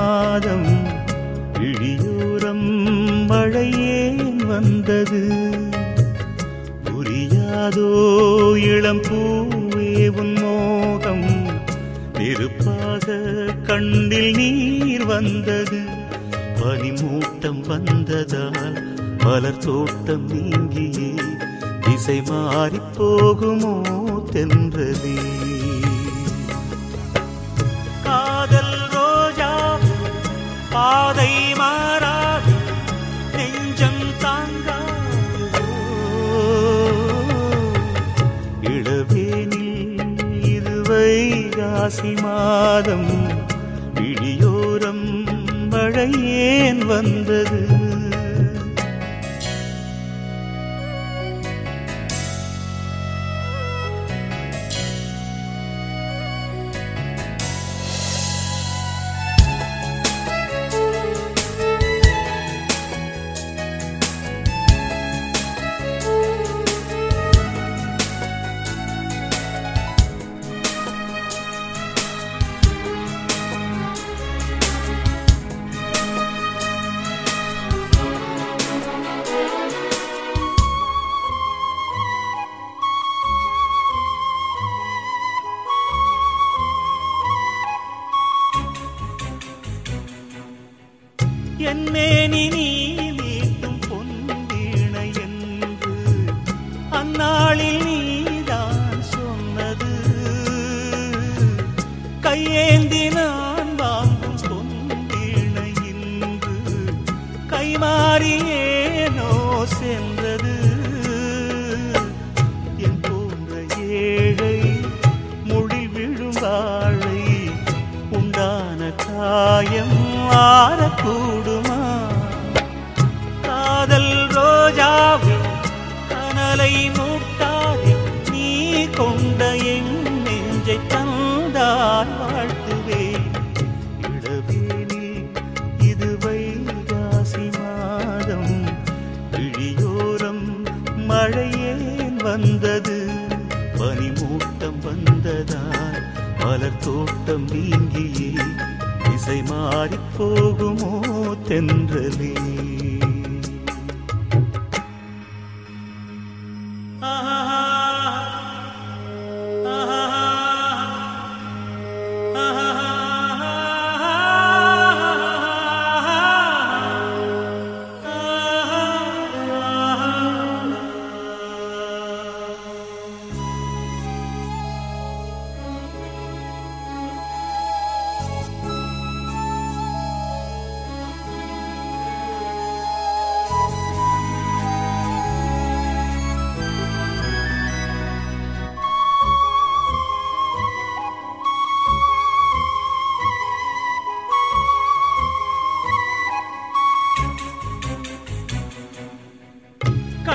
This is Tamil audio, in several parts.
மாதம் இழியோரம் மழையேன் வந்தது. புரியாதோ இளம் பூவே உன் மோகம். நெருப்பாக கண்ணில் நீர் வந்தது. பனிமூட்டம் வந்ததால் மலர் தோட்டம் நீங்கியே. திசை மாறிப் போகுமோ தென்றதே பாதை மாறாது. நெஞ்சம் தாங்காதோ. இளவேனில் இருவை காசி மாதம். விழியோரம் மழை ஏன் வந்தது. என்னேனி நீ மீட்டும் பொன்வீணை என்று அந்நாளில் நீதான் சொன்னது. கையேந்தி நான் வாங்கும் இன்று கைமாறியேனோ பனிமூட்டம் வந்ததால் மலர் தோட்டம் நீங்கியே. இசை மாறிப் போகுமோ தென்றலே.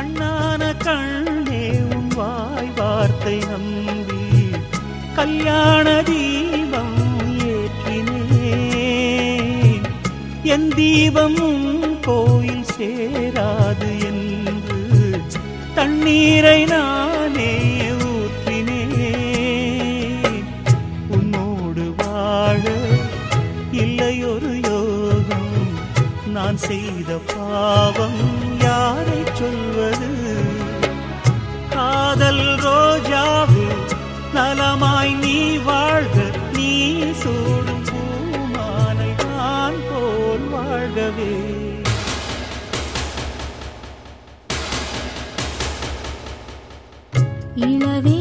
கண்ணான கண்ணே உன் வாய் வார்த்தை நம்பி கல்யாண தீபம் ஏற்றினேன். என் தீபம் கோயில் சேராது என்று தண்ணீரை நானே ஊற்றினேன். உன்னோடு வாழ இல்லை யோகம் நான் செய்த பாவம் யாரை சொல்வது. காதல் ரோஜாவே நலமாய் நீ வாழ்க நீ சூடும் பூமாலை நான் போல் வாழ்கவே. இளவே